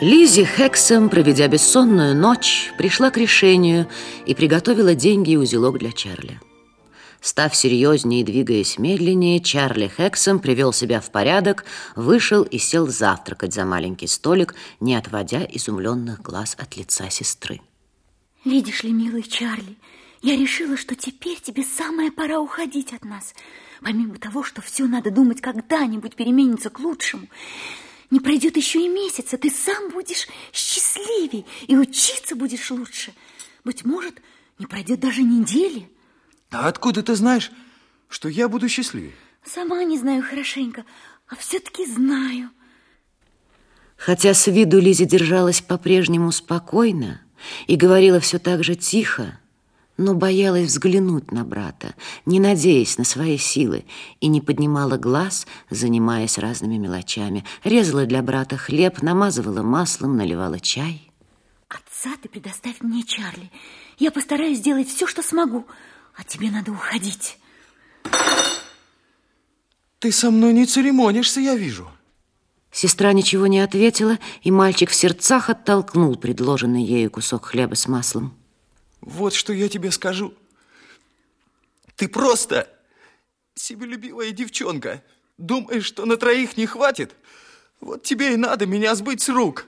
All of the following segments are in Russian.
Лизи Хексом, проведя бессонную ночь, пришла к решению и приготовила деньги и узелок для Чарли. Став серьезнее и двигаясь медленнее, Чарли Хексом привел себя в порядок, вышел и сел завтракать за маленький столик, не отводя изумленных глаз от лица сестры. Видишь ли, милый Чарли, я решила, что теперь тебе самая пора уходить от нас. Помимо того, что все надо думать когда-нибудь переменится к лучшему, не пройдет еще и месяца, ты сам будешь счастливей и учиться будешь лучше. Быть может, не пройдет даже недели. А откуда ты знаешь, что я буду счастливей? Сама не знаю хорошенько, а все-таки знаю. Хотя с виду Лизи держалась по-прежнему спокойно и говорила все так же тихо, но боялась взглянуть на брата, не надеясь на свои силы, и не поднимала глаз, занимаясь разными мелочами. Резала для брата хлеб, намазывала маслом, наливала чай. Отца ты предоставь мне, Чарли. Я постараюсь сделать все, что смогу, а тебе надо уходить. Ты со мной не церемонишься, я вижу. Сестра ничего не ответила, и мальчик в сердцах оттолкнул предложенный ею кусок хлеба с маслом. Вот что я тебе скажу. Ты просто себелюбивая девчонка. Думаешь, что на троих не хватит? Вот тебе и надо меня сбыть с рук.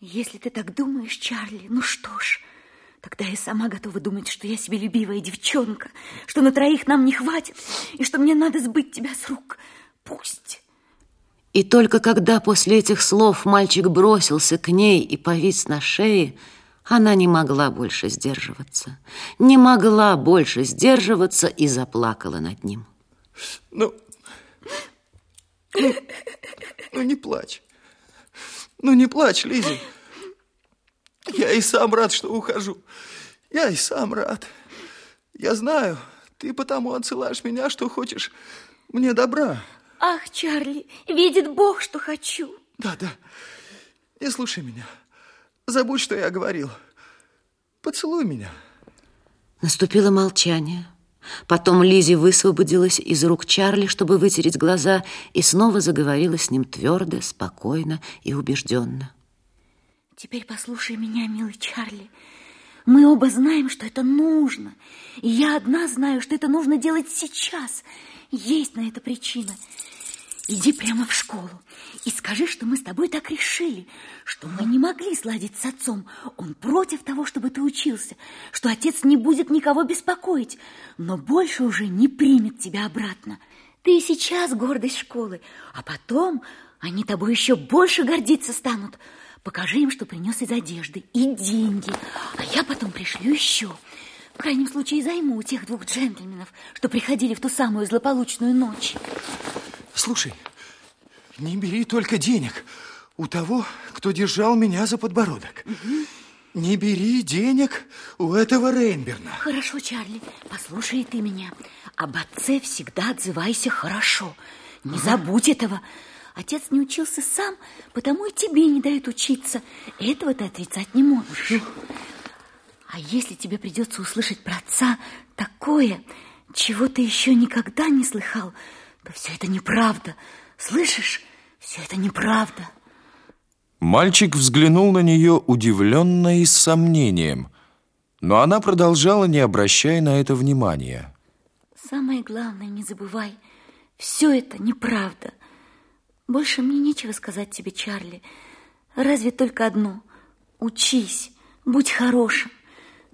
Если ты так думаешь, Чарли, ну что ж, тогда я сама готова думать, что я себелюбивая девчонка, что на троих нам не хватит, и что мне надо сбыть тебя с рук. Пусть. И только когда после этих слов мальчик бросился к ней и повис на шее, она не могла больше сдерживаться, не могла больше сдерживаться и заплакала над ним. Ну, ну, ну не плачь. Ну не плачь, Лизи. Я и сам рад, что ухожу. Я и сам рад. Я знаю, ты потому отсылаешь меня, что хочешь мне добра. Ах, Чарли, видит Бог, что хочу. Да, да. Не слушай меня. Забудь, что я говорил. Поцелуй меня. Наступило молчание. Потом Лизи высвободилась из рук Чарли, чтобы вытереть глаза, и снова заговорила с ним твердо, спокойно и убежденно. Теперь послушай меня, милый Чарли. Мы оба знаем, что это нужно. И я одна знаю, что это нужно делать сейчас. Есть на это причина. Иди прямо в школу и скажи, что мы с тобой так решили, что мы не могли сладить с отцом. Он против того, чтобы ты учился, что отец не будет никого беспокоить, но больше уже не примет тебя обратно. Ты и сейчас гордость школы, а потом они тобой еще больше гордиться станут. Покажи им, что принес из одежды, и деньги, а я потом пришлю еще. В крайнем случае займу у тех двух джентльменов, что приходили в ту самую злополучную ночь. Слушай, не бери только денег у того, кто держал меня за подбородок. Угу. Не бери денег у этого Рейнберна. Хорошо, Чарли, послушай ты меня. Об отце всегда отзывайся хорошо. Не ага. забудь этого. Отец не учился сам, потому и тебе не дает учиться. Этого ты отрицать не можешь. А если тебе придется услышать про отца такое, чего ты еще никогда не слыхал, то все это неправда. Слышишь? Все это неправда. Мальчик взглянул на нее удивленно и с сомнением, но она продолжала, не обращая на это внимания. Самое главное, не забывай, все это неправда. Больше мне нечего сказать тебе, Чарли. Разве только одно. Учись, будь хорошим.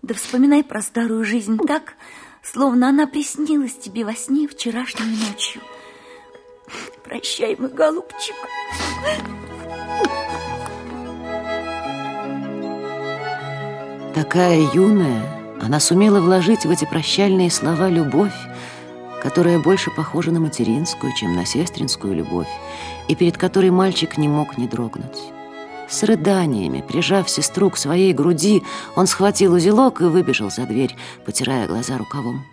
Да вспоминай про старую жизнь так, словно она приснилась тебе во сне вчерашней ночью. Прощай, мой голубчик. Такая юная, она сумела вложить в эти прощальные слова любовь, которая больше похожа на материнскую, чем на сестринскую любовь, и перед которой мальчик не мог не дрогнуть. С рыданиями, прижав сестру к своей груди, он схватил узелок и выбежал за дверь, потирая глаза рукавом.